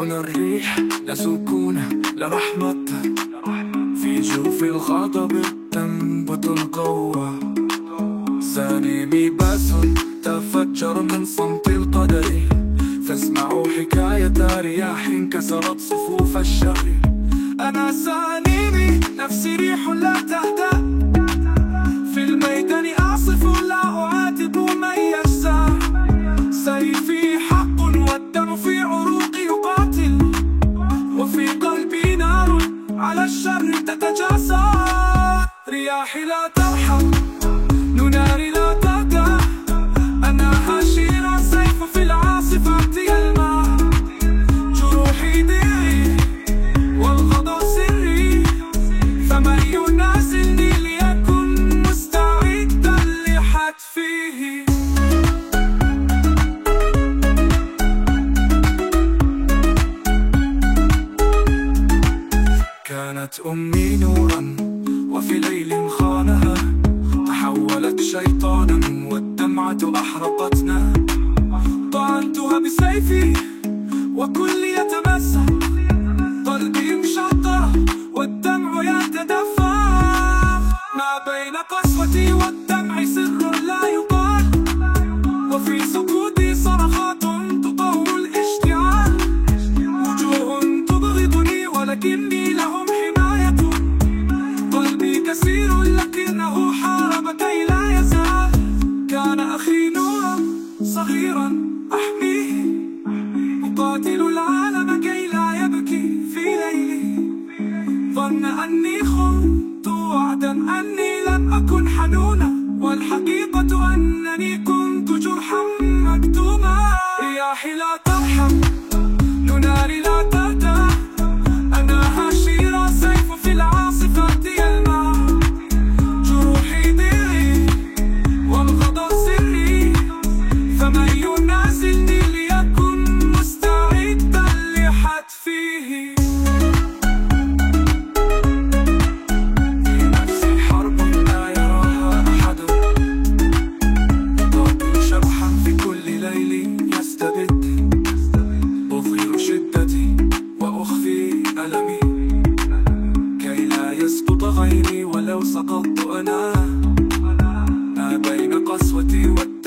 هنا الريح لا سكون لا رحمة في جوف الغضب تنبت القوة. سالمي باس تفجر من صمت القدر فاسمعوا حكاية رياح كسرت صفوف الشر. أنا سالمي نفسي ريح لا تهدأ. لا ترحم. والدمعة أحرقتنا. طعنتها بسيفي وكل يتمسك قلبي مشطر والدمع يتدفق ما بين قسوتي والدمع سر لا يقال. وفي سكوتي صرخات تطول الاشتعال. وجوه تبغضني ولكني صغيرا أحميه أقاتل العالم كي لا يبكي في ليلي. ظن أني خنت وعدا أني لم أكن حنونا. والحقيقة أنني كنت جرحا مكتوما. رياحي لا ليل يستبد أظهر شدتي وأخفي ألمي كي لا يسقط غيري ولو سقطت أنا ما بين قسوتي والدمع